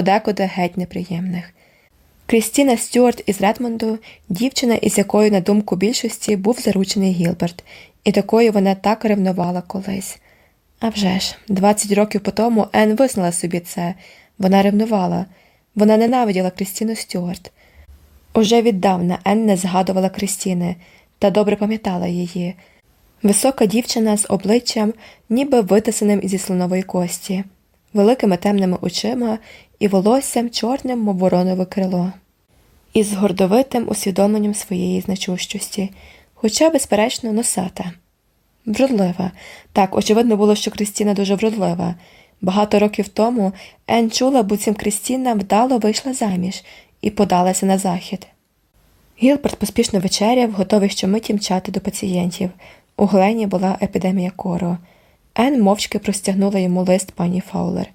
подекуди геть неприємних. Крістіна Стюарт із Редмонду, дівчина, із якою, на думку більшості, був заручений Гілберт, і такою вона так ревнувала колись. А вже ж, 20 років по тому Ен визнала собі це, вона ревнувала, вона ненавиділа Крістіну Стюарт. Уже віддавна Ен не згадувала Крістіни та добре пам'ятала її. Висока дівчина з обличчям, ніби витисаним зі слонової кості, великими темними очима і волоссям чорним, мов воронове крило, із гордовитим усвідомленням своєї значущості, хоча, безперечно, носата. Вродлива. Так, очевидно було, що Крістіна дуже вродлива. Багато років тому Ен чула, буцім Крістіна вдало вийшла заміж і подалася на захід. Гілберт поспішно вечеряв, готовий щомиті мчати до пацієнтів. У Глені була епідемія кору. Ен мовчки простягнула йому лист пані Фаулер.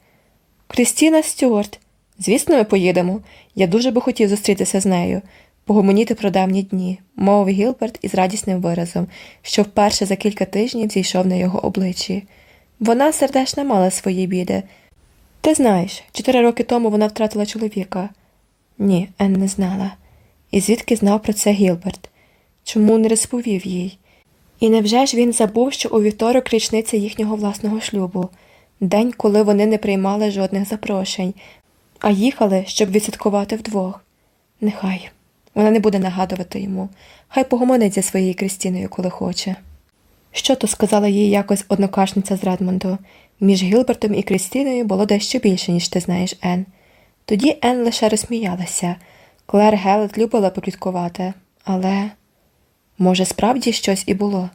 Крістіна Стюарт. Звісно, ми поїдемо. Я дуже би хотів зустрітися з нею, погомоніти про давні дні, мовив Гілберт із радісним виразом, що вперше за кілька тижнів зійшов на його обличчі. Вона сердечно мала свої біди. Ти знаєш, чотири роки тому вона втратила чоловіка. Ні, Ен не знала. І звідки знав про це Гілберт? Чому не розповів їй? І невже ж він забув, що у вівторок річниця їхнього власного шлюбу, день, коли вони не приймали жодних запрошень, а їхали, щоб відсвяткувати вдвох? Нехай вона не буде нагадувати йому, хай погомонить зі своєю Крістіною, коли хоче. Що то сказала їй якось однокашниця з Редмонду. Між Гілбертом і Крістіною було дещо більше, ніж ти знаєш, Ен. Тоді Ен лише розсміялася. Клер Гелет любила попліткувати, але, може, справді щось і було.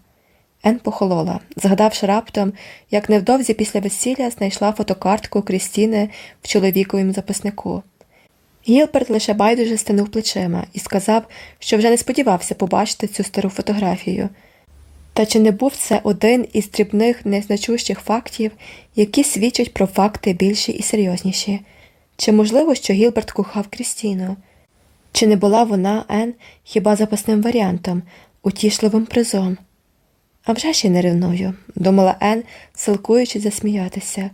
Ен похолола, згадавши раптом, як невдовзі після весілля знайшла фотокартку Крістіни в чоловіковім записнику. Гілберт лише байдуже стинув плечима і сказав, що вже не сподівався побачити цю стару фотографію. Та чи не був це один із дрібних незначущих фактів, які свідчать про факти більші і серйозніші? Чи можливо, що Гілберт кохав Крістіну? Чи не була вона, Ен, хіба запасним варіантом, утішливим призом? А вже я не ревную, думала Ен, силкуючи засміятися.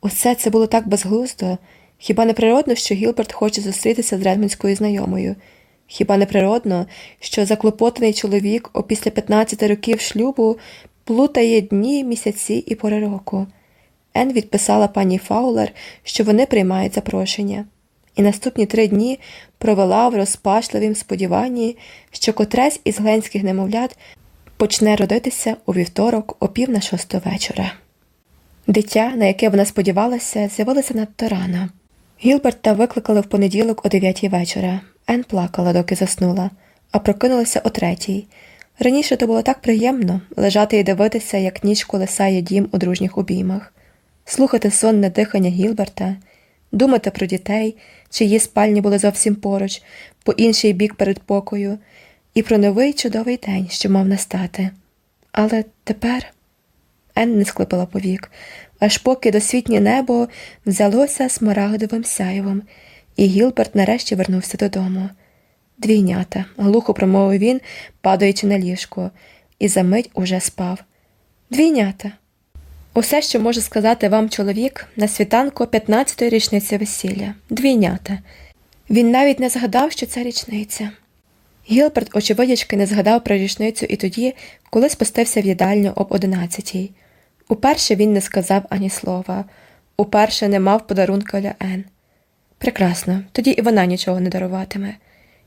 Усе це було так безглуздо. Хіба не природно, що Гілберт хоче зустрітися з редмонською знайомою? Хіба не природно, що заклопотаний чоловік опісля 15 років шлюбу плутає дні, місяці і пори року? Ен відписала пані Фаулер, що вони приймають запрошення, і наступні три дні провела в розпашливім сподіванні, що котресь із гленських немовлят почне родитися у вівторок о пів на шосту вечора. Дитя, на яке вона сподівалася, з'явилося надто рано. Гілберта викликали в понеділок о дев'ятій вечора. Ен плакала, доки заснула, а прокинулася о третій. Раніше то було так приємно лежати і дивитися, як ніч колесає дім у дружніх обіймах, слухати сонне дихання Гілберта, думати про дітей, чиї спальні були зовсім поруч, по інший бік передпокою, і про новий чудовий день, що мав настати. Але тепер Ен не склепила повік, аж поки досвітнє небо взялося смарагдовим сяйвом і Гілберт нарешті вернувся додому. Двійнята, глухо промовив він, падаючи на ліжко, і за мить уже спав. Двійнята. Усе, що може сказати вам чоловік, на світанку 15-ї річниці весілля. Двійнята. Він навіть не згадав, що це річниця. Гілберт, очевидячки, не згадав про річницю і тоді, коли спустився в їдальню об одинадцятій. Уперше він не сказав ані слова, уперше не мав подарунка для Ен. Прекрасно, тоді і вона нічого не даруватиме.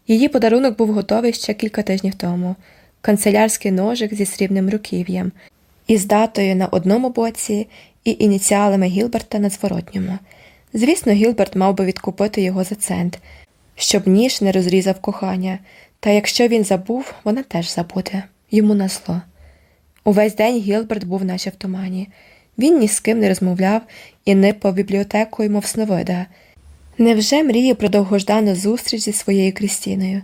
Її подарунок був готовий ще кілька тижнів тому канцелярський ножик зі срібним руків'ям, із датою на одному боці і ініціалами Гілберта на зворотньому. Звісно, Гілберт мав би відкупити його за цент, щоб ніж не розрізав кохання, та якщо він забув, вона теж забуде йому на зло. Увесь день Гілберт був наче в тумані. Він ні з ким не розмовляв і не по бібліотеку, мов сновида. Невже мріє про довгождану зустріч зі своєю Крістіною?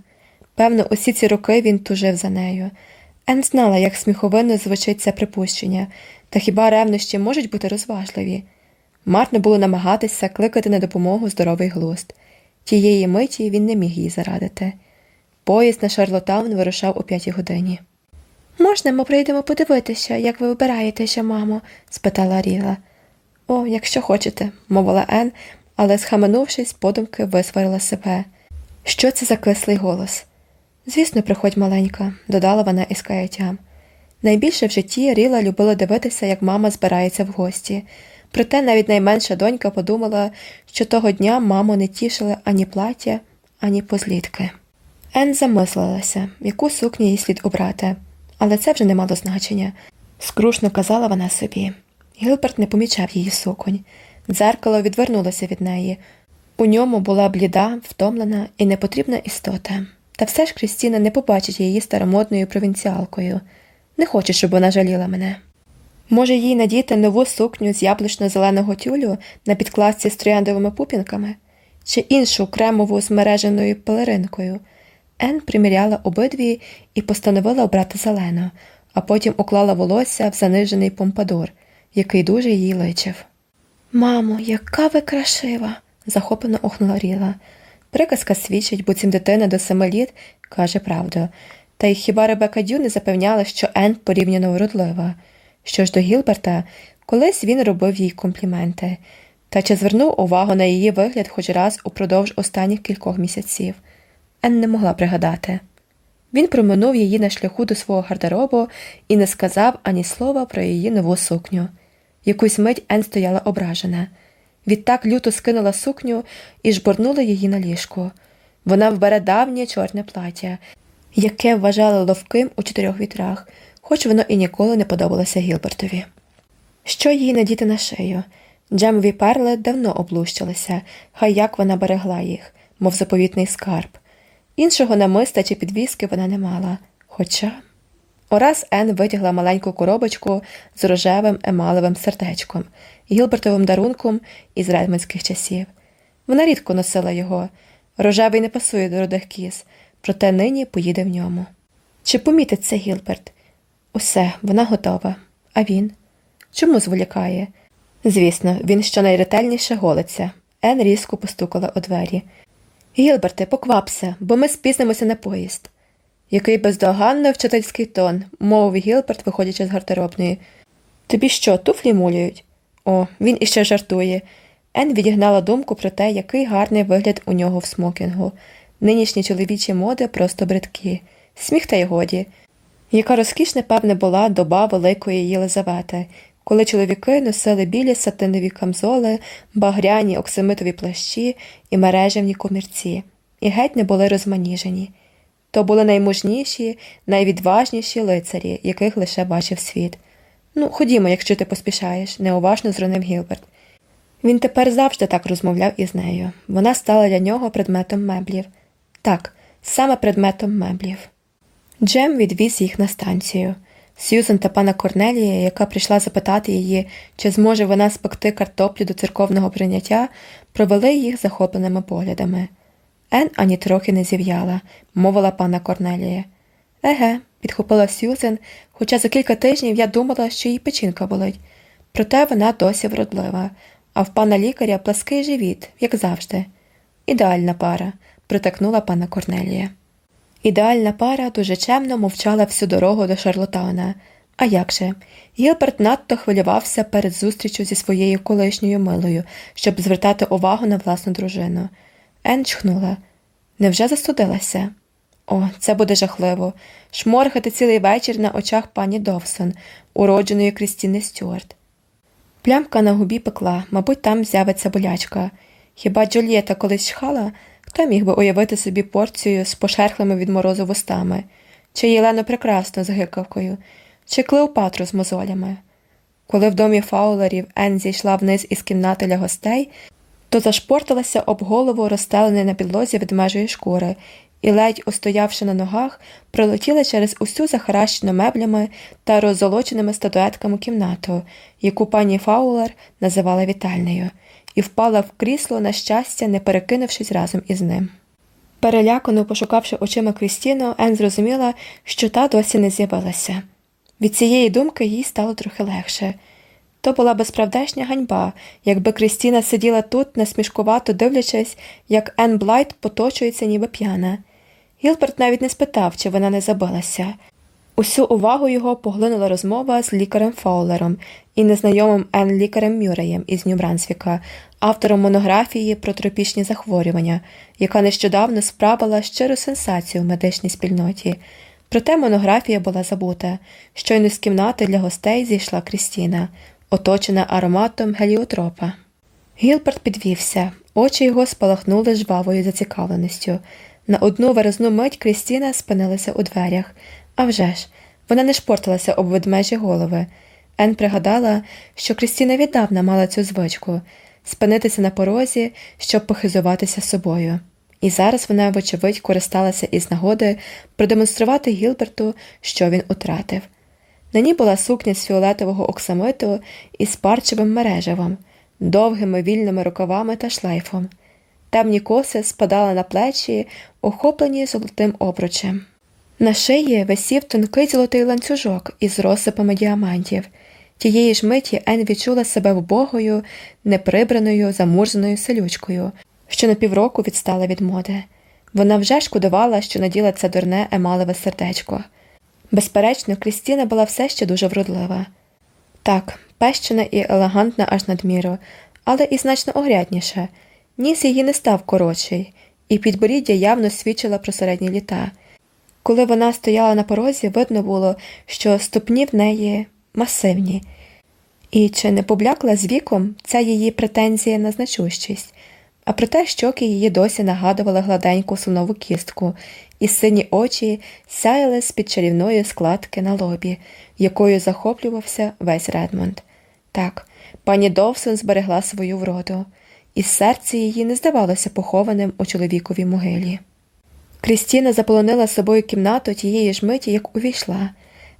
Певно, усі ці роки він тужив за нею. Ен знала, як сміховинно звучить це припущення, та хіба ревнощі можуть бути розважливі? Марно було намагатися кликати на допомогу здоровий глузд. Тієї миті він не міг їй зарадити. Поїзд на Шарлотаун вирушав о п'ятій годині. Можна, ми прийдемо подивитися, як ви вибираєтеся, мамо? спитала Ріла. О, якщо хочете, мовила Ен, але, схаменувшись, подумки висварила себе. Що це за кислий голос? Звісно, приходь маленька, додала вона із каяттям. Найбільше в житті Ріла любила дивитися, як мама збирається в гості. Проте навіть найменша донька подумала, що того дня маму не тішили ані плаття, ані позлітки. Ен замислилася, яку сукню їй слід обрати, але це вже не мало значення. Скрушно казала вона собі. Гілберт не помічав її суконь. Дзеркало відвернулося від неї. У ньому була бліда, втомлена і непотрібна істота. Та все ж Крістіна не побачить її старомодною провінціалкою. Не хоче, щоб вона жаліла мене. Може, їй надіти нову сукню з яблучно-зеленого тюлю на підкладці з трояндовими пупінками, чи іншу кремову з мереженою пелеринкою. Ен приміряла обидві і постановила обрати зелену, а потім уклала волосся в занижений помпадур, який дуже їй личив. Мамо, яка ви красива! захоплено охнула Ріла. Приказка свідчить, буцім дитина до семи літ каже правду. Та й хіба Ребека Дю не запевняла, що Ен порівняно уродлива. Що ж до Гілберта, колись він робив їй компліменти, та чи звернув увагу на її вигляд хоч раз упродовж останніх кількох місяців. Ен не могла пригадати. Він проминув її на шляху до свого гардеробу і не сказав ані слова про її нову сукню. Якусь мить Ен стояла ображена. Відтак люто скинула сукню і жбурнула її на ліжко. Вона вбере давнє чорне плаття, яке вважала ловким у чотирьох вітрах, хоч воно і ніколи не подобалося Гілбертові. Що їй надіти на шию? Джемові перли давно облущилися, хай як вона берегла їх, мов заповітний скарб. Іншого намиста чи підвіски вона не мала. Хоча. Ораз Ен витягла маленьку коробочку з рожевим емалевим сердечком, Гілбертовим дарунком із редманських часів. Вона рідко носила його. Рожевий не пасує до родих кіз, проте нині поїде в ньому. Чи помітить це Гілберт? Усе, вона готова. А він? Чому зволікає? Звісно, він щонайретельніше голиться. Ен різко постукала у двері. Гілберте, поквапся, бо ми спізнимося на поїзд. Який бездоганно вчительський тон, мовив Гілберт, виходячи з гардеробної. Тобі що, туфлі мулюють? О, він іще жартує. Ен відігнала думку про те, який гарний вигляд у нього в смокінгу. Нинішні чоловічі моди просто бридкі. Сміх та й годі. Яка розкішна, певне, була доба Великої Єлизавети, коли чоловіки носили білі сатинові камзоли, багряні оксамитові плащі і мережевні комірці, і геть не були розманіжені. То були наймужніші, найвідважніші лицарі, яких лише бачив світ. Ну, ходімо, якщо ти поспішаєш, неуважно зронив Гілберт. Він тепер завжди так розмовляв із нею. Вона стала для нього предметом меблів. Так, саме предметом меблів. Джем відвіз їх на станцію. Сьюзен та пана Корнелія, яка прийшла запитати її, чи зможе вона спекти картоплю до церковного прийняття, провели їх захопленими поглядами. Ен ані трохи не зів'яла, мовила пана Корнелія. Еге, підхопила Сьюзен, хоча за кілька тижнів я думала, що їй печінка болить. Проте вона досі вродлива, а в пана лікаря плаский живіт, як завжди. Ідеальна пара, притакнула пана Корнелія. Ідеальна пара дуже чемно мовчала всю дорогу до Шарлотана. А як же? Гілберт надто хвилювався перед зустрічю зі своєю колишньою милою, щоб звертати увагу на власну дружину. Ен чхнула. Невже застудилася? О, це буде жахливо. Шморгати цілий вечір на очах пані Довсон, уродженої Крістіни Стюарт. Плямка на губі пекла, мабуть, там з'явиться болячка. Хіба Джульєта колись чхала? Хто міг би уявити собі порцію з пошерхлими від морозу вустами, чи Єлену прекрасну з гикавкою, чи Клеопатру з мозолями. Коли в домі фаулерів Ен зійшла вниз із кімнати для гостей, то зашпортилася об голову, розстелений на підлозі ведмежої шкури, і, ледь устоявши на ногах, пролетіла через усю захаращену меблями та роззолоченими статуетками кімнату, яку пані Фаулер називала вітальнею і впала в крісло, на щастя, не перекинувшись разом із ним. Перелякано пошукавши очима Крістіну, Ен зрозуміла, що та досі не з'явилася. Від цієї думки їй стало трохи легше. То була безправдешня ганьба, якби Крістіна сиділа тут, насмішкувато дивлячись, як Ен Блайт поточується, ніби п'яна. Гілберт навіть не спитав, чи вона не забилася. Усю увагу його поглинула розмова з лікарем Фаулером і незнайомим Ен лікарем Мюреєм із Нью-Брансвіка, автором монографії про тропічні захворювання, яка нещодавно справила щиру сенсацію в медичній спільноті. Проте монографія була забута. Щойно з кімнати для гостей зійшла Крістіна, оточена ароматом геліотропа. Гілберт підвівся, очі його спалахнули жвавою зацікавленістю. На одну виразну мить Крістіна спинилася у дверях. А вже ж, вона не шпортилася об ведмежі голови. Ен пригадала, що Крістіна віддавна мала цю звичку спинитися на порозі, щоб похизуватися собою. І зараз вона, вочевидь, користалася із нагоди продемонструвати Гілберту, що він утратив. На ній була сукня з фіолетового оксамиту із парчевим мережевом, довгими вільними рукавами та шлейфом. Темні коси спадали на плечі, охоплені золотим обручем. На шиї висів тонкий золотий ланцюжок із розсипами діамантів. Тієї ж миті Ен відчула себе вбогою, неприбраною, замурзаною селючкою, що на півроку відстала від моди. Вона вже шкодувала, що наділа це дурне емалеве сердечко. Безперечно, Крістіна була все ще дуже вродлива. Так, пещена і елегантна аж надміру, але і значно огрядніша. Ніс її не став коротший, і підборіддя явно свідчила про середні літа. Коли вона стояла на порозі, видно було, що ступні в неї масивні, і чи не поблякла з віком ця її претензія на значущість, а проте щоки її досі нагадували гладеньку сунову кістку, і сині очі сяяли з під чарівної складки на лобі, якою захоплювався весь Редмонд. Так, пані Довсон зберегла свою вроду, і серце її не здавалося похованим у чоловіковій могилі. Крістіна заполонила собою кімнату тієї ж миті, як увійшла.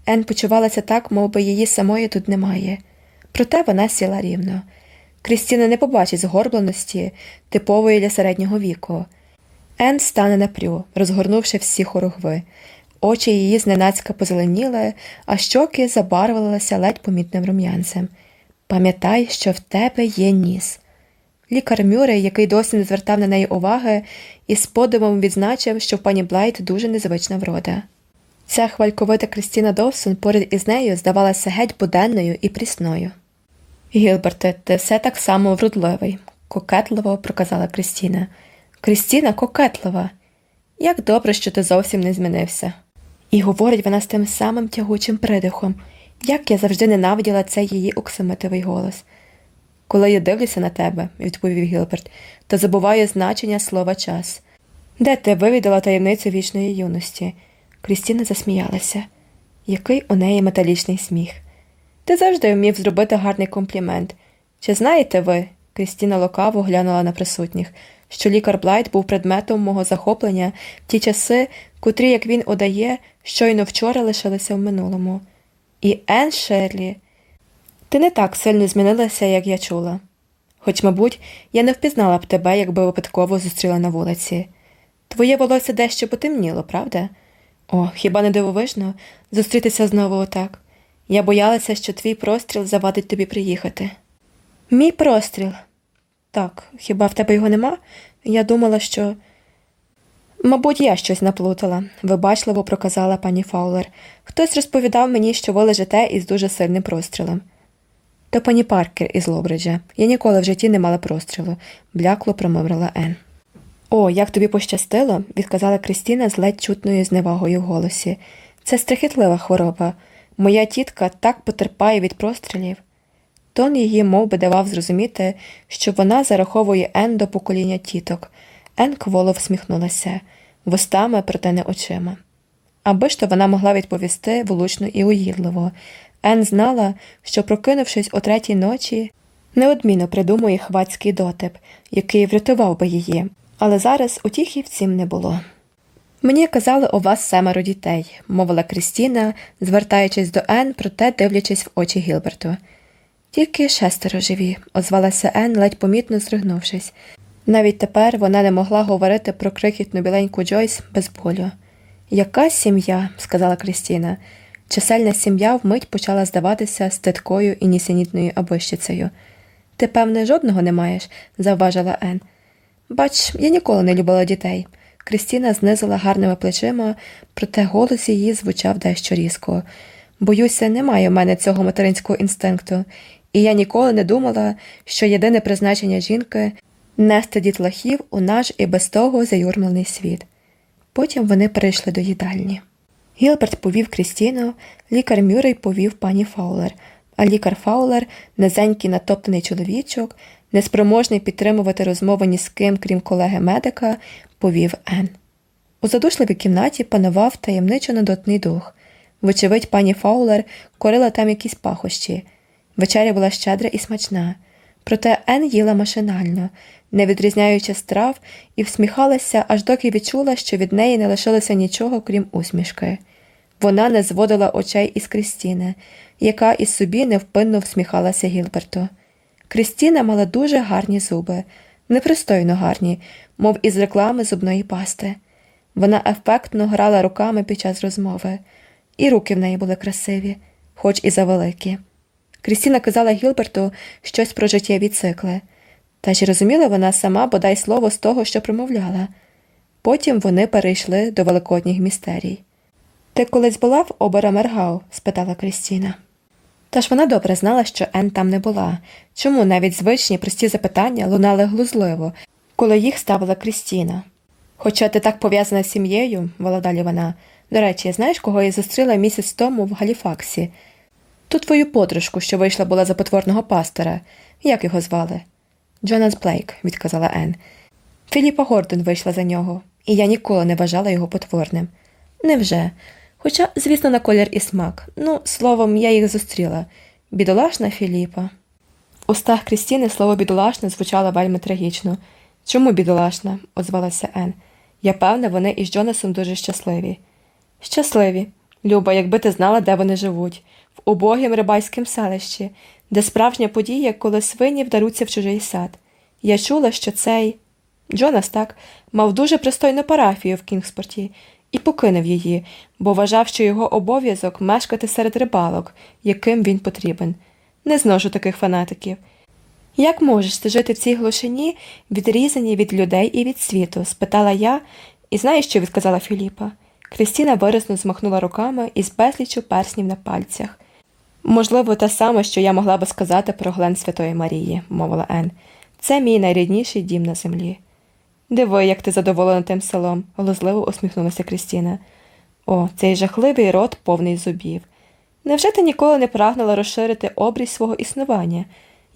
Ен почувалася так, мов би її самої тут немає. Проте вона сіла рівно. Крістіна не побачить згорбленості, типової для середнього віку. Ен стане напрю, розгорнувши всі хорогви. Очі її зненацька позеленіли, а щоки забарвилися ледь помітним рум'янцем. Пам'ятай, що в тебе є ніс. Лікар Мюррей, який досі не звертав на неї уваги, із подивом відзначив, що в пані Блайт дуже незвична врода. Ця хвальковита Кристіна Довсон поряд із нею здавалася геть буденною і прісною. Гілберте, ти все так само вродливий, кокетливо проказала Крістіна. Крістіна кокетлива. Як добре, що ти зовсім не змінився. І говорить вона з тим самим тягучим придихом, як я завжди ненавиділа цей її оксамитовий голос. Коли я дивлюся на тебе, відповів Гілберт, то забуваю значення слова час. Де ти вивідала таємницю вічної юності? Крістіна засміялася. Який у неї металічний сміх. Ти завжди вмів зробити гарний комплімент. Чи знаєте ви? Крістіна лукаво глянула на присутніх, що лікар Блайт був предметом мого захоплення в ті часи, котрі, як він удає, щойно вчора лишилися в минулому. І Ен Шерлі. Ти не так сильно змінилася, як я чула. Хоч, мабуть, я не впізнала б тебе, якби випадково зустріла на вулиці. Твоє волосся дещо потемніло, правда? О, хіба не дивовижно зустрітися знову отак? Я боялася, що твій простріл завадить тобі приїхати. Мій простріл. Так, хіба в тебе його нема? Я думала, що. Мабуть, я щось наплутала, вибачливо проказала пані Фаулер. Хтось розповідав мені, що ви лежите із дуже сильним прострілом. То пані Паркер із Лобриджа. Я ніколи в житті не мала прострілу, блякло промовила Ен. О, як тобі пощастило, відказала Кристіна з ледь чутною зневагою в голосі. Це страхітлива хвороба. Моя тітка так потерпає від прострілів. Тон її мов би, давав зрозуміти, що вона зараховує Ен до покоління тіток. Ен кволо всміхнулася, вустами, проте не очима. Аби ж то вона могла відповісти влучно і угідливо. Ен знала, що, прокинувшись о третій ночі, неодмінно придумує хвацький дотип, який врятував би її, але зараз утіхи цім не було. Мені казали у вас семеро дітей, мовила Крістіна, звертаючись до Ен, проте дивлячись в очі Гілберту. Тільки шестеро живі, озвалася Ен, ледь помітно зригнувшись. Навіть тепер вона не могла говорити про крихітну біленьку Джойс без болю. Яка сім'я, сказала Крістіна. Чисельна сім'я вмить почала здаватися ститкою і нісенітною абищицею. Ти, певне, жодного не маєш, завважила Ен. Бач, я ніколи не любила дітей. Крістіна знизила гарними плечима, проте голос її звучав дещо різко. Боюся, немає в мене цього материнського інстинкту, і я ніколи не думала, що єдине призначення жінки нести дітлахів у наш і без того заюрмлений світ. Потім вони перейшли до їдальні. Гілберт повів Крістіну, лікар Мюррей повів пані Фаулер, а лікар Фаулер, низенький натоптаний чоловічок, неспроможний підтримувати розмову ні з ким, крім колеги медика, повів Ен. У задушливій кімнаті панував таємничо нудотний дух. Вочевидь, пані Фаулер корила там якісь пахощі. Вечеря була щедра і смачна, проте Ен їла машинально, не відрізняючи страв, і всміхалася, аж доки відчула, що від неї не лишилося нічого, крім усмішки. Вона не зводила очей із Крістіни, яка із собі невпинно всміхалася Гілберту. Крістіна мала дуже гарні зуби, непристойно гарні, мов із реклами зубної пасти. Вона ефектно грала руками під час розмови, і руки в неї були красиві, хоч і завеликі. Крістіна казала Гілберту щось про життєві цикли, та чи розуміла вона сама бодай слово з того, що промовляла. Потім вони перейшли до великодніх містерій. Ти колись була в Оберамергау? спитала Крістіна. Та ж вона добре знала, що Ен там не була, чому навіть звичні прості запитання лунали глузливо, коли їх ставила Крістіна. Хоча ти так пов'язана з сім'єю, вела далі вона. До речі, знаєш, кого я зустріла місяць тому в Галіфаксі? Ту твою подружку, що вийшла була за потворного пастора. Як його звали? Джонас Блейк, відказала Ен. Філіпа Гордон вийшла за нього, і я ніколи не вважала його потворним. Невже? Хоча, звісно, на колір і смак. Ну, словом, я їх зустріла. Бідолашна Філіпа. В устах Крістіни слово бідолашна звучало вельми трагічно. Чому бідолашна? озвалася Ен. Я певна, вони із Джонасом дуже щасливі. Щасливі. Люба, якби ти знала, де вони живуть, в убогім рибальському селищі, де справжня подія, коли свині вдаруться в чужий сад. Я чула, що цей Джонас так мав дуже пристойну парафію в Кінгспорті і покинув її, бо вважав, що його обов'язок мешкати серед рибалок, яким він потрібен. Не зношу таких фанатиків. Як можеш ти жити в цій глушині, відрізані від людей і від світу? спитала я, і знаєш, що відказала Філіпа. Крістіна виразно змахнула руками із безлічу перснів на пальцях. Можливо, те саме, що я могла би сказати про Глен Святої Марії, мовила Ен. Це мій найрідніший дім на землі. Диви, як ти задоволена тим селом, глузливо усміхнулася Крістіна. О, цей жахливий рот повний зубів. Невже ти ніколи не прагнула розширити обрій свого існування?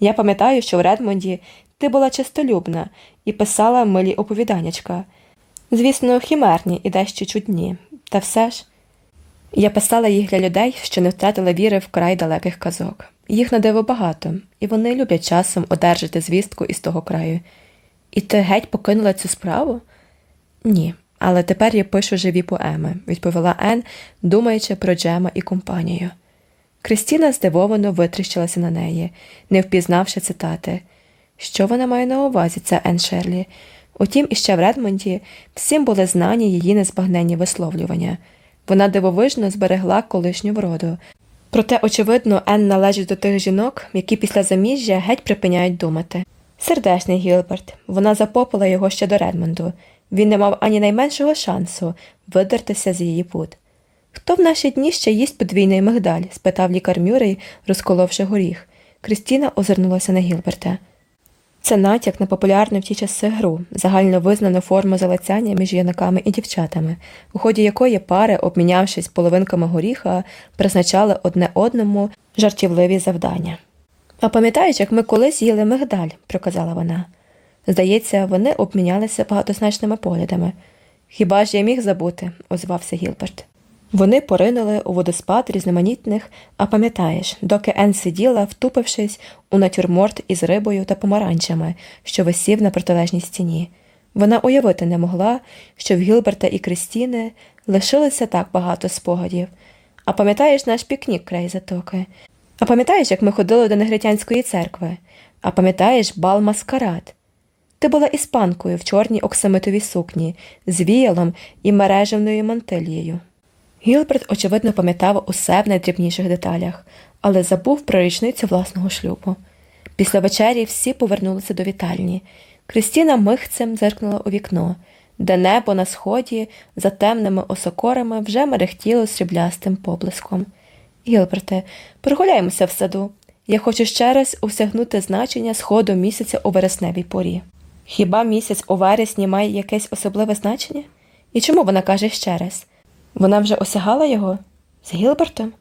Я пам'ятаю, що в Редмонді ти була чистолюбна і писала милі оповіданнячка. Звісно, хімерні і дещо чудні, та все ж. Я писала їх для людей, що не втратили віри в край далеких казок. Їх на диво багато, і вони люблять часом одержати звістку із того краю. І ти геть покинула цю справу? Ні, але тепер я пишу живі поеми, відповіла Ен, думаючи про Джема і компанію. Кристіна здивовано витріщилася на неї, не впізнавши цитати. Що вона має на увазі, це Ен Шерлі? Утім, іще в Редмонді всім були знані її незбагненні висловлювання. Вона дивовижно зберегла колишню вроду. Проте, очевидно, Ен належить до тих жінок, які після заміжжя геть припиняють думати. Сердечний Гілберт, вона запопила його ще до Редмонду. Він не мав ані найменшого шансу видертися з її пут. Хто в наші дні ще їсть подвійний мигдаль? спитав лікар Мюррей, розколовши горіх. Крістіна озирнулася на Гілберта. Це натяк на популярну в ті часи гру, загально визнану форму залицяння між юнаками і дівчатами, у ході якої пари, обмінявшись половинками горіха, призначали одне одному жартівливі завдання. А пам'ятаєш, як ми колись їли мигдаль, проказала вона. Здається, вони обмінялися багатозначними поглядами. Хіба ж я міг забути? озвався Гілберт. Вони поринули у водоспад різноманітних, а пам'ятаєш, доки Ен сиділа, втупившись у натюрморт із рибою та помаранчами, що висів на протилежній стіні. Вона уявити не могла, що в Гілберта і Кристіни лишилося так багато спогадів. А пам'ятаєш наш пікнік край затоки? А пам'ятаєш, як ми ходили до негритянської церкви? А пам'ятаєш бал маскарад? Ти була іспанкою в чорній оксамитовій сукні, з віялом і мережевною мантилією. Гілберт, очевидно, пам'ятав усе в найдрібніших деталях, але забув про річницю власного шлюбу. Після вечері всі повернулися до вітальні. Крістіна михцем зеркнула у вікно. де небо на сході за темними осокорами вже мерехтіло сріблястим поблиском. Гілберте, прогуляємося в саду. Я хочу ще раз осягнути значення сходу місяця у вересневій порі. Хіба місяць у вересні має якесь особливе значення? І чому вона каже ще раз? Вона вже осягала його? З Гілбертом?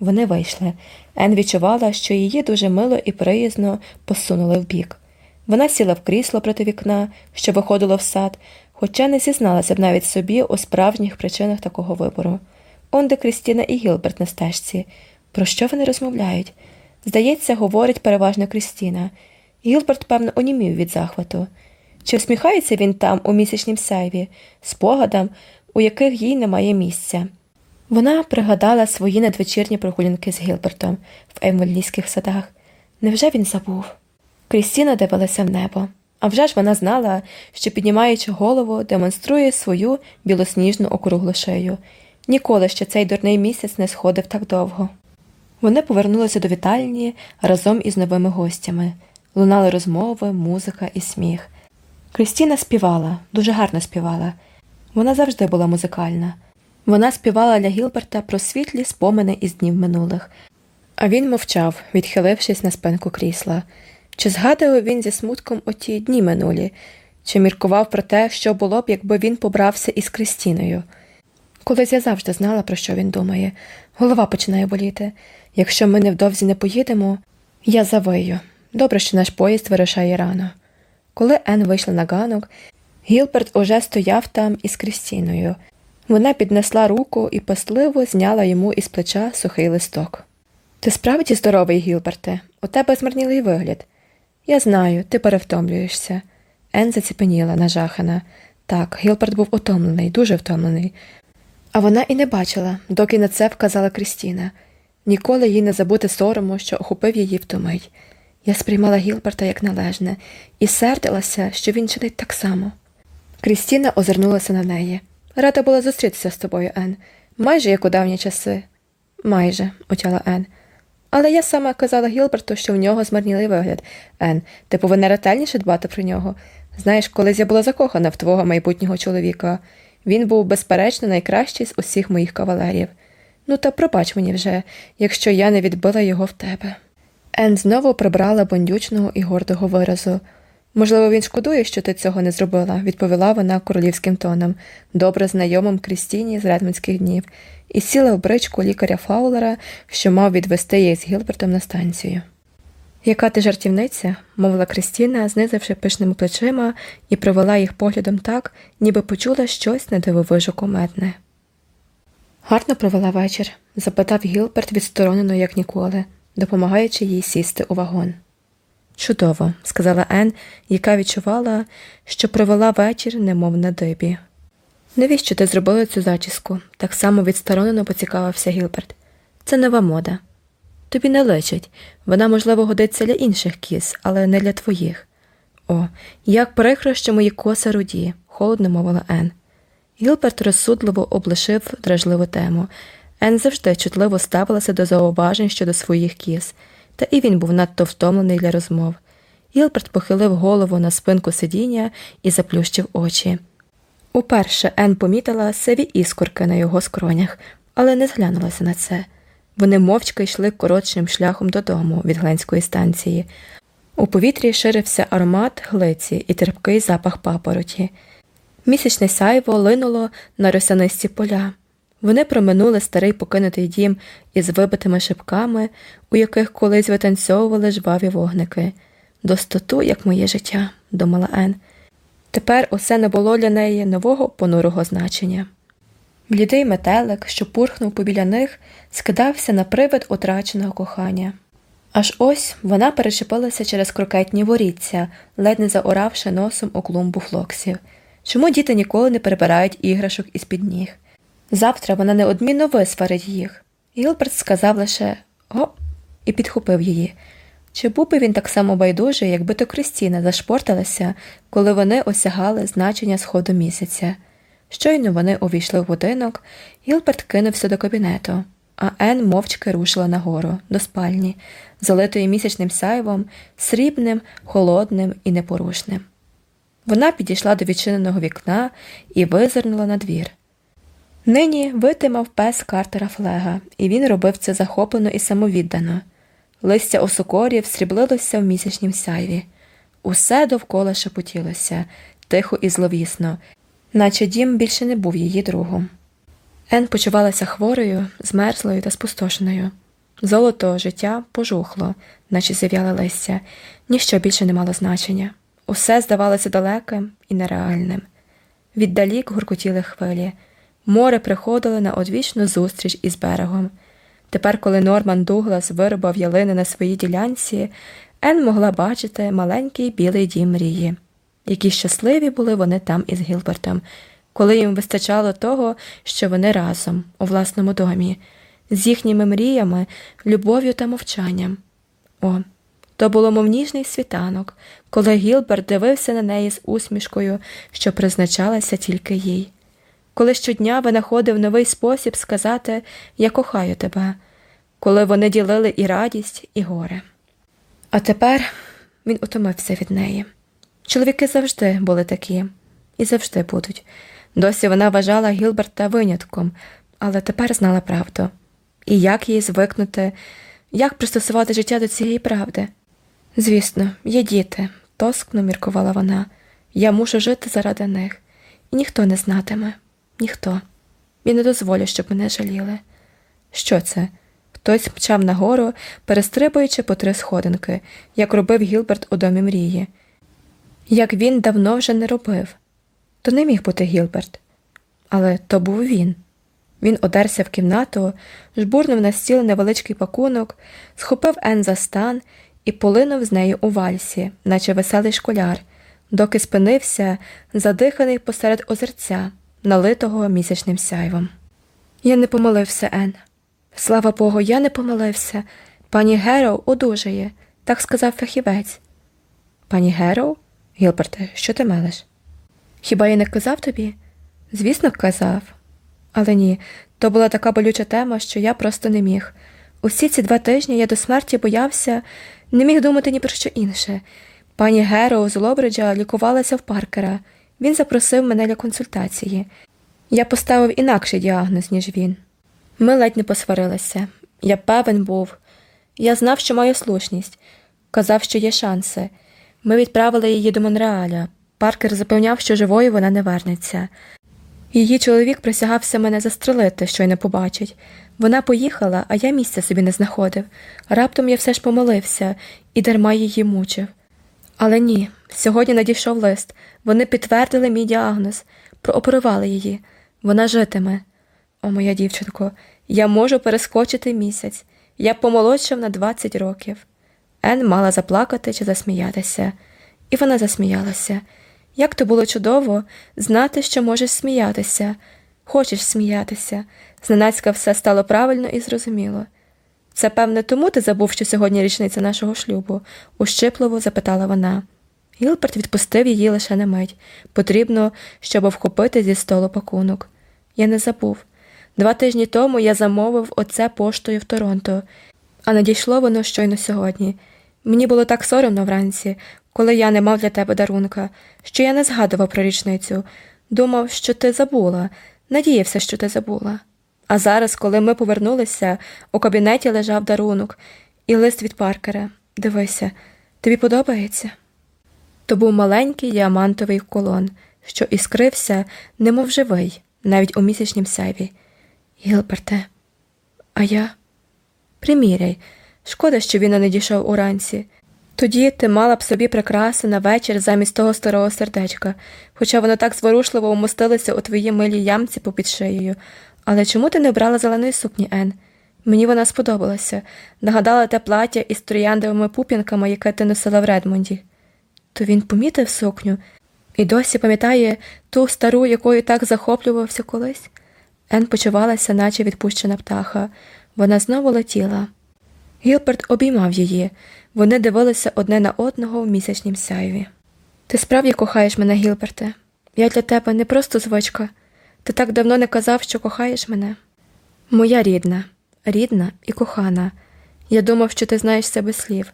Вони вийшли. Ен відчувала, що її дуже мило і приязно посунули вбік. Вона сіла в крісло проти вікна, що виходило в сад, хоча не зізналася б навіть собі у справжніх причинах такого вибору. Онде Крістіна і Гілберт на стежці. Про що вони розмовляють? Здається, говорить переважно Крістіна. Гілберт, певно, онімів від захвату. Чи всміхається він там у місячнім сяйві, спогадам, у яких їй немає місця? Вона пригадала свої надвечірні прогулянки з Гілбертом в Еймвеллійських садах. Невже він забув? Крістіна дивилася в небо. А вже ж вона знала, що, піднімаючи голову, демонструє свою білосніжну округлу шию. Ніколи ще цей дурний місяць не сходив так довго. Вони повернулися до вітальні разом із новими гостями. Лунали розмови, музика і сміх. Крістіна співала, дуже гарно співала. Вона завжди була музикальна. Вона співала для Гілберта про світлі спомини із днів минулих, а він мовчав, відхилившись на спинку крісла. Чи згадував він зі смутком оті дні минулі, чи міркував про те, що було б, якби він побрався із Кристіною? Колись я завжди знала, про що він думає. Голова починає боліти. Якщо ми невдовзі не поїдемо, я завию. Добре, що наш поїзд вирушає рано. Коли Ен вийшла на ганок, Гілберт уже стояв там із Крістіною. Вона піднесла руку і пасливо зняла йому із плеча сухий листок. Ти справді здоровий, Гілберте, у тебе змарнілий вигляд. Я знаю, ти перевтомлюєшся. Ен заціпеніла, нажахана. Так, Гілберт був утомлений, дуже втомлений. А вона і не бачила, доки на це вказала Крістіна. Ніколи їй не забути сорому, що охопив її в ту. Я сприймала Гілберта як належне і сердилася, що він чинить так само. Крістіна озирнулася на неї. Рада була зустрітися з тобою, Ен. Майже як у давні часи. Майже, отяла Ен. Але я саме казала Гілберту, що в нього змарнілий вигляд. Ен, ти повинна ретельніше дбати про нього. Знаєш, колись я була закохана в твого майбутнього чоловіка. Він був, безперечно, найкращий з усіх моїх кавалерів. Ну, та пробач мені вже, якщо я не відбила його в тебе. Ен знову прибрала бондючного і гордого виразу. Можливо, він шкодує, що ти цього не зробила, відповіла вона королівським тоном, добре знайомим Крістіні з редманських днів, і сіла в бричку лікаря Фаулера, що мав відвести її з Гілбертом на станцію. Яка ти жартівниця? мовила Крістіна, знизивши пишними плечима, і провела їх поглядом так, ніби почула щось недивовижу кумедне. Гарно провела вечір? запитав Гілберт відсторонено, як ніколи, допомагаючи їй сісти у вагон. Чудово, сказала Ен, яка відчувала, що провела вечір, немов на дибі. Навіщо ти зробила цю зачіску? так само відсторонено поцікавився Гілберт. Це нова мода. Тобі не личить. Вона, можливо, годиться для інших кіз, але не для твоїх. О, як прикро, що мої коси руді, холодно мовила Ен. Гілберт розсудливо облишив дражливу тему. Ен завжди чутливо ставилася до зауважень щодо своїх кіз, та і він був надто втомлений для розмов. Гілберт похилив голову на спинку сидіння і заплющив очі. Уперше Ен помітила сиві іскорки на його скронях, але не зглянулася на це. Вони мовчки йшли коротшим шляхом додому від Гленської станції. У повітрі ширився аромат глиці і терпкий запах папороті. Місячне сяйво линуло на росянисті поля. Вони проминули старий покинутий дім із вибитими шибками, у яких колись витанцьовували жваві вогники. Достоту, як моє життя, думала Ен. Тепер усе не було для неї нового понурого значення. Блідий метелик, що пурхнув побіля них, скидався на привид утраченого кохання. Аж ось вона перечепилася через крокетні воріття, ледь не заоравши носом у клумбу флоксів. Чому діти ніколи не перебирають іграшок із під ніг? Завтра вона неодмінно висварить їх. Гілберт сказав лише го і підхопив її. Чи був би він так само байдужий, якби то Кристіна зашпорталася, коли вони осягали значення сходу місяця? Щойно вони увійшли в будинок, Гілберт кинувся до кабінету, а Ен мовчки рушила нагору, до спальні, залитої місячним сяйвом, срібним, холодним і непорушним. Вона підійшла до відчиненого вікна і визирнула на двір. Нині витимав пес Картера Флега, і він робив це захоплено і самовіддано. Листя осокорів сріблилося в місячнім сяйві. Усе довкола шепотілося, тихо і зловісно, наче дім більше не був її другом. Ен почувалася хворою, змерзлою та спустошеною. Золото життя пожухло, наче зів'яле листя, ніщо більше не мало значення. Усе здавалося далеким і нереальним. Віддалік гуркотіли хвилі, море приходило на одвічну зустріч із берегом. Тепер, коли Норман Дуглас вирубав ялини на своїй ділянці, Ен могла бачити маленький білий дім мрії, які щасливі були вони там із Гілбертом, коли їм вистачало того, що вони разом у власному домі, з їхніми мріями, любов'ю та мовчанням. О, то було мов ніжний світанок, коли Гілберт дивився на неї з усмішкою, що призначалася тільки їй. Коли щодня винаходив новий спосіб сказати Я кохаю тебе, коли вони ділили і радість, і горе. А тепер він утомився від неї. Чоловіки завжди були такі і завжди будуть. Досі вона вважала Гілберта винятком, але тепер знала правду. І як їй звикнути, як пристосувати життя до цієї правди? Звісно, є діти, тоскно міркувала вона. Я мушу жити заради них, і ніхто не знатиме, ніхто. Я не дозволю, щоб мене жаліли. Що це? Хтось мчав нагору, перестрибуючи по три сходинки, як робив Гілберт у домі мрії. Як він давно вже не робив, то не міг бути Гілберт. Але то був він. Він одерся в кімнату, жбурнув на стіл невеличкий пакунок, схопив Ен за стан і полинув з нею у вальсі, наче веселий школяр, доки спинився, задиханий посеред озерця, налитого місячним сяйвом. Я не помилився, Ен. Слава Богу, я не помилився. Пані Героу одужає, так сказав фахівець. Пані Героу? Гілберте, що ти мелиш? Хіба я не казав тобі? Звісно, казав. Але ні, то була така болюча тема, що я просто не міг. Усі ці два тижні я до смерті боявся, не міг думати ні про що інше. Пані Героу з Лобриджа лікувалася в паркера. Він запросив мене для консультації. Я поставив інакший діагноз, ніж він. Ми ледь не посварилися. Я певен був. Я знав, що маю слушність, казав, що є шанси. Ми відправили її до Монреаля. Паркер запевняв, що живою вона не вернеться. Її чоловік присягався мене застрелити, що й не побачить. Вона поїхала, а я місця собі не знаходив. Раптом я все ж помилився і дарма її мучив. Але ні, сьогодні надійшов лист. Вони підтвердили мій діагноз, прооперували її. Вона житиме. О, моя дівчинко, я можу перескочити місяць. Я помолодшав на 20 років. Ен мала заплакати чи засміятися, і вона засміялася. Як то було чудово знати, що можеш сміятися, хочеш сміятися. Зненацька все стало правильно і зрозуміло. Це, певне, тому ти забув, що сьогодні річниця нашого шлюбу, ущипливо запитала вона. Гілберт відпустив її лише на мить. Потрібно, щоб вхопити зі столу пакунок. Я не забув. Два тижні тому я замовив оце поштою в Торонто, а надійшло воно щойно сьогодні. Мені було так соромно вранці, коли я не мав для тебе дарунка, що я не згадував про річницю. Думав, що ти забула, надіявся, що ти забула. А зараз, коли ми повернулися, у кабінеті лежав дарунок і лист від паркера. Дивися, тобі подобається? То був маленький діамантовий колон, що іскрився, немов живий, навіть у місячнім сяйві. Гілберте, а я? Приміряй. Шкода, що він не дійшов уранці. Тоді ти мала б собі прикраси на вечір замість того старого сердечка, хоча воно так зворушливо умостилося у твоїй милій ямці попід шиєю. Але чому ти не брала зеленої сукні, Ен? Мені вона сподобалася, нагадала те плаття із трояндовими пуп'янками, яке ти носила в Редмонді. То він помітив сукню і досі пам'ятає ту стару, якою так захоплювався колись. Ен почувалася, наче відпущена птаха. Вона знову летіла. Гілберт обіймав її, вони дивилися одне на одного в місячнім сяйві. Ти справді кохаєш мене, Гілберте? Я для тебе не просто звичка. Ти так давно не казав, що кохаєш мене. Моя рідна, рідна і кохана. Я думав, що ти знаєш себе слів.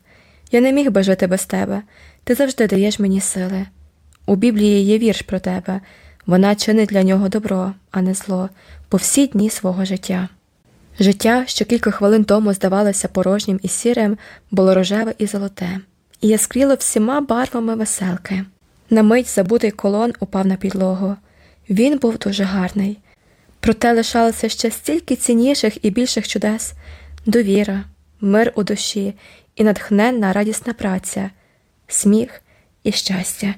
Я не міг би жити без тебе. Ти завжди даєш мені сили. У Біблії є вірш про тебе. Вона чинить для нього добро, а не зло, по всі дні свого життя. Життя, що кілька хвилин тому здавалося порожнім і сірим, було рожеве і золоте, і яскріло всіма барвами веселки. На мить забутий колон упав на підлогу. Він був дуже гарний. Проте лишалося ще стільки цінніших і більших чудес довіра, мир у душі і натхненна радісна праця, сміх і щастя,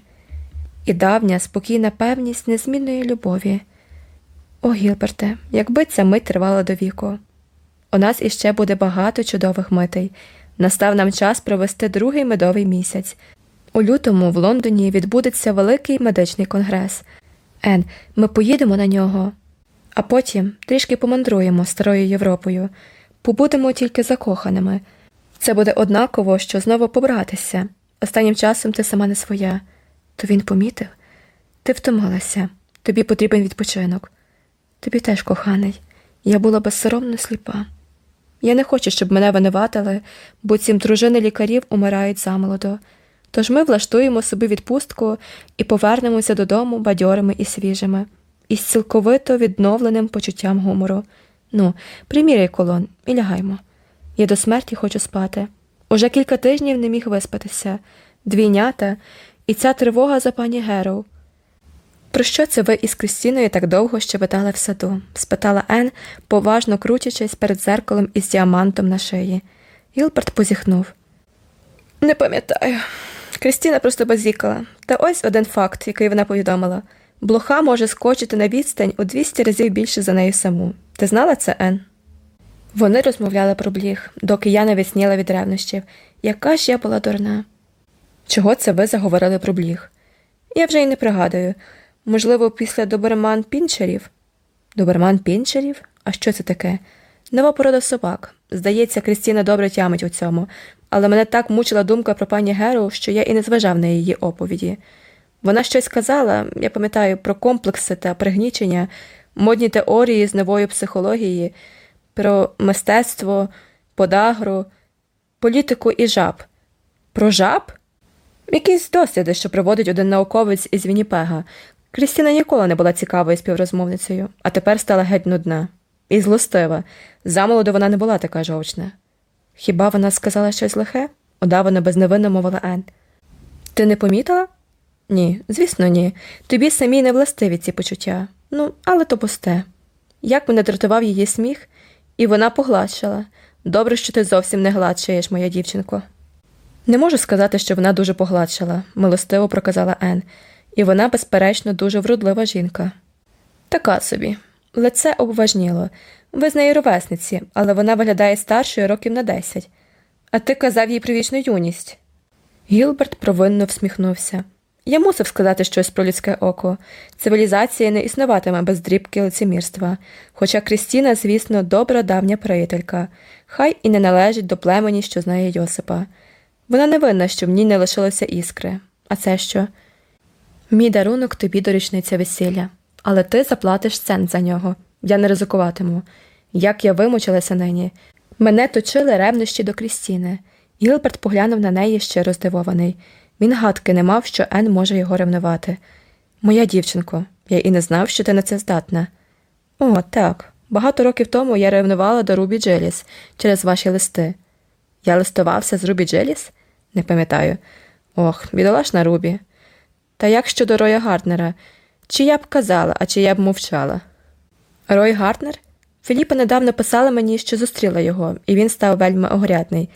і давня спокійна певність незмінної любові. О, Гілберте, якби ця мить тривала до віку. У нас іще буде багато чудових митей. Настав нам час провести другий медовий місяць. У лютому в Лондоні відбудеться великий медичний конгрес. Ен, ми поїдемо на нього, а потім трішки помандруємо старою Європою, побудемо тільки закоханими. Це буде однаково, що знову побратися. Останнім часом ти сама не своя. То він помітив ти втомилася, тобі потрібен відпочинок. Тобі теж, коханий, я була безсоромно сліпа. Я не хочу, щоб мене винуватили, бо цім дружини лікарів умирають замолодо. Тож ми влаштуємо собі відпустку і повернемося додому бадьорими і свіжими, із цілковито відновленим почуттям гумору. Ну, приміряй колон і лягаймо. Я до смерті хочу спати. Уже кілька тижнів не міг виспатися, двійнята, і ця тривога за пані Героу. Про що це ви із Крістіною так довго щебетали в саду? спитала Ен, поважно крутячись перед зеркалом із діамантом на шиї. Гілберт позіхнув. Не пам'ятаю. Крістіна просто базікала. Та ось один факт, який вона повідомила блоха може скочити на відстань у 200 разів більше за нею саму. Ти знала це, Ен? Вони розмовляли про бліг, доки я не вісніла від ревнощів. Яка ж я була дурна? Чого це ви заговорили про бліг? Я вже й не пригадую. Можливо, після доберман пінчерів? Доберман пінчерів? А що це таке? Нова порода собак. Здається, Крістіна добре тямить у цьому, але мене так мучила думка про пані Геру, що я і не зважав на її оповіді. Вона щось казала, я пам'ятаю, про комплекси та пригнічення, модні теорії з нової психології, про мистецтво, подагру, політику і жаб. Про жаб? Якісь досліди, що проводить один науковець із Вінніпега. Крістіна ніколи не була цікавою співрозмовницею, а тепер стала геть нудна. І злостива. Замолоду вона не була така жовчна. Хіба вона сказала щось лихе? удавано безневинно мовила Ен. Ти не помітила? Ні, звісно, ні. Тобі самі не властиві ці почуття. Ну, але то пусте. Як мене дратував її сміх, і вона погладшала. Добре, що ти зовсім не гладшаєш, моя дівчинко. Не можу сказати, що вона дуже погладшала, милостиво проказала Ен, і вона, безперечно, дуже вродлива жінка. Така собі. Лице обважніло. Ви з нею ровесниці, але вона виглядає старшою років на десять. А ти казав їй привічну юність. Гілберт провинно всміхнувся. Я мусив сказати щось про людське око. Цивілізація не існуватиме без дрібки лицемірства, хоча Крістіна, звісно, добра давня приятелька, хай і не належить до племені, що знає Йосипа. Вона не винна, що в ній не лишилося іскри. А це що? Мій дарунок тобі до річниця весілля, але ти заплатиш цент за нього. Я не ризикуватиму. Як я вимучилася нині. Мене точили ревнощі до Крістіни. Гілберт поглянув на неї ще роздивований. Він гадки не мав, що Ен може його ревнувати. Моя дівчинко, я і не знав, що ти на це здатна. О, так. Багато років тому я ревнувала до Рубі Джиліс через ваші листи. Я листувався з Рубі Джиліс? Не пам'ятаю. Ох, бідолашна Рубі. Та як щодо Роя Гарднера? Чи я б казала, а чи я б мовчала? Рой Гартнер? Філіпа недавно писала мені, що зустріла його, і він став вельми огрядний.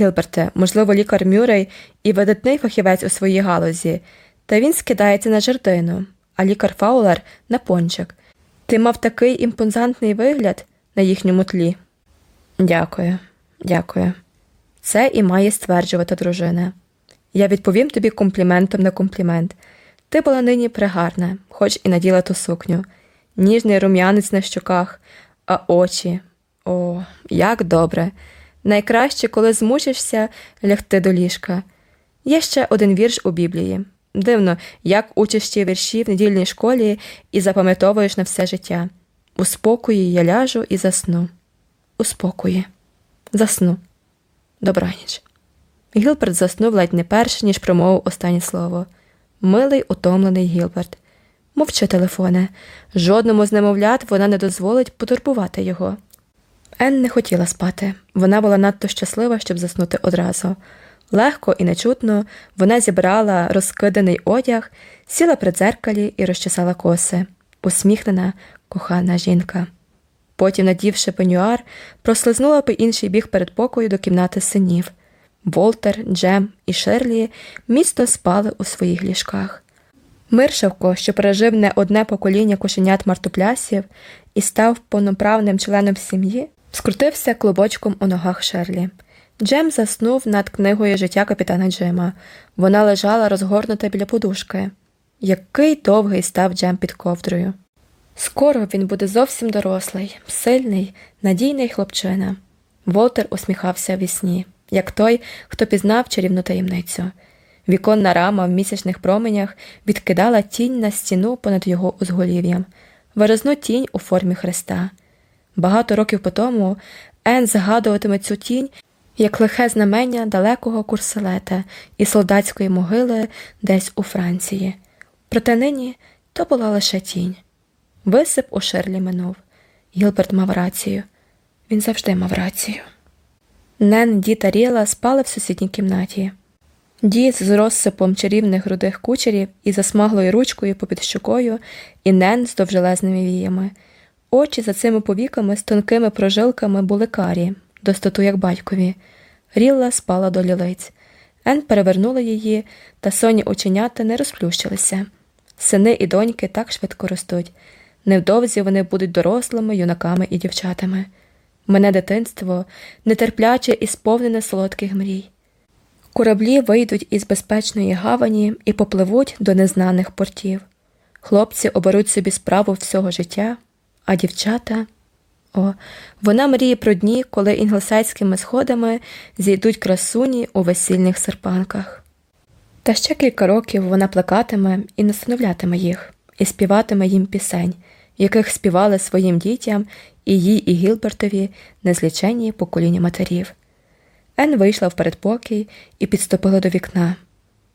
Гілберте, можливо, лікар Мюррей і видатний фахівець у своїй галузі, та він скидається на жердину, а лікар Фаулер на пончик. Ти мав такий імпозантний вигляд на їхньому тлі. Дякую, дякую. Це і має стверджувати дружина. Я відповім тобі компліментом на комплімент. Ти була нині пригарна, хоч і наділа ту сукню, ніжний рум'янець на щоках, а очі. О, як добре! Найкраще, коли змусишся лягти до ліжка. Є ще один вірш у Біблії. Дивно, як учиш ті вірші в недільній школі і запам'ятовуєш на все життя. У спокої я ляжу і засну. У спокої. Засну. Добраніч. Гілберт заснув ледь не перш, ніж промовив останнє слово. милий утомлений Гілберт. Мовчи, телефоне, жодному з немовлят вона не дозволить потурбувати його. Ен не хотіла спати, вона була надто щаслива, щоб заснути одразу. Легко і нечутно вона зібрала розкиданий одяг, сіла при дзеркалі і розчесала коси, усміхнена, кохана жінка. Потім, надівши пенюар, прослизнула по інший біг передпокою до кімнати синів. Волтер, Джем і Шерлі міцно спали у своїх ліжках. Миршавко, що пережив не одне покоління кошенят мартоплясів і став повноправним членом сім'ї, скрутився клубочком у ногах Шерлі. Джем заснув над книгою життя капітана Джима. Вона лежала розгорнута біля подушки. Який довгий став Джем під ковдрою. Скоро він буде зовсім дорослий, сильний, надійний хлопчина. Волтер усміхався в сні, як той, хто пізнав чарівну таємницю. Віконна рама в місячних променях відкидала тінь на стіну понад його узголів'ям, виразну тінь у формі хреста. Багато років по тому Ен згадуватиме цю тінь як лихе знамення далекого курселета і солдатської могили десь у Франції. Проте нині то була лише тінь. Висип у шерлі минув. Гілберт мав рацію. Він завжди мав рацію. Нен, Ді та Ріла спали в сусідній кімнаті. Ді з розсипом чарівних грудих кучерів і засмаглою ручкою попід щокою, і Нен з довжелезними віями. Очі за цими повіками з тонкими прожилками були карі, достоту як батькові. Рілла спала до лілиць. Ен перевернула її, та соні оченята не розплющилися. Сини і доньки так швидко ростуть. Невдовзі вони будуть дорослими юнаками і дівчатами. Мене дитинство нетерпляче і сповнене солодких мрій. Кораблі вийдуть із безпечної гавані і попливуть до незнаних портів. Хлопці оберуть собі справу всього життя, а дівчата. О, вона мріє про дні, коли інглесайськими сходами зійдуть красуні у весільних серпанках. Та ще кілька років вона плакатиме і настановлятиме їх, і співатиме їм пісень, яких співали своїм дітям і їй, і Гілбертові незліченні покоління матерів. Ен вийшла в передпокій і підступила до вікна.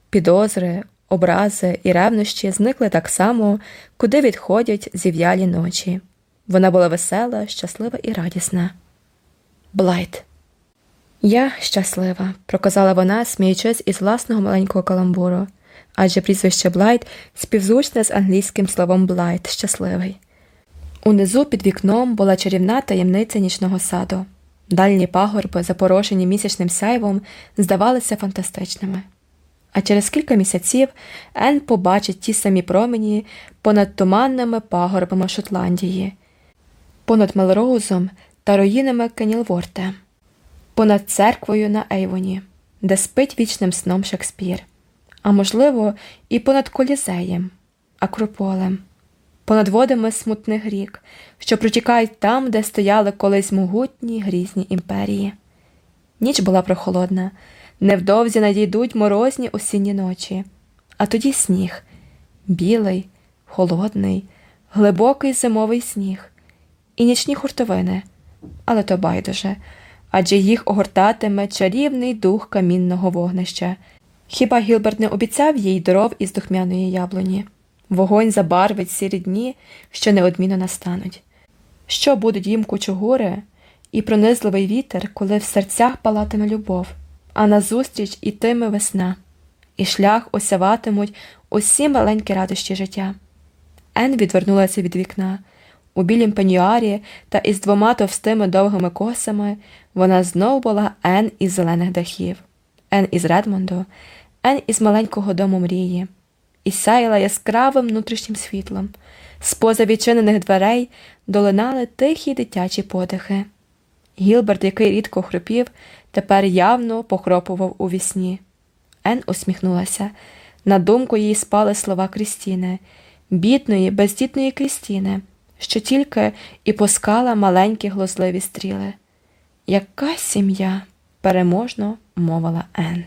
Підозри, образи і ревнощі зникли так само, куди відходять зів'ялі ночі. Вона була весела, щаслива і радісна. Блайт. Я щаслива, проказала вона, сміючись із власного маленького каламбуру, адже прізвище Блайт співзвучне з англійським словом blithe щасливий. Унизу під вікном була чарівна таємниця нічного саду. Дальні пагорби, запорошені місячним сяйвом, здавалися фантастичними. А через кілька місяців Ен побачить ті самі промені понад туманними пагорбами Шотландії понад Мелроузом та руїнами Кенілворта, понад церквою на Ейвоні, де спить вічним сном Шекспір, а можливо, і понад колізеєм, Акрополем, понад водами смутних рік, що протікають там, де стояли колись могутні грізні імперії. Ніч була прохолодна, невдовзі надійдуть морозні осінні ночі, а тоді сніг білий, холодний, глибокий зимовий сніг і нічні хуртовини, але то байдуже адже їх огортатиме чарівний дух камінного вогнища. Хіба Гілберт не обіцяв їй дров із духмяної яблуні? Вогонь забарвить сірі дні, що неодмінно настануть. Що будуть їм кучугури і пронизливий вітер, коли в серцях палатиме любов, а назустріч ітиме весна, і шлях осяватимуть усі маленькі радощі життя. Ен відвернулася від вікна. У білім пенюарі та із двома товстими довгими косами вона знов була Ен із зелених дахів, Ен із Редмонду, Ен із маленького дому мрії, і сяяла яскравим внутрішнім світлом. З поза відчинених дверей долинали тихі дитячі подихи. Гілберт, який рідко хропів, тепер явно похропував у вісні. Ен усміхнулася. На думку їй спали слова Крістіни, бідної, бездітної Крістіни що тільки і пускала маленькі глузливі стріли. Яка сім'я? переможно мовила Ен.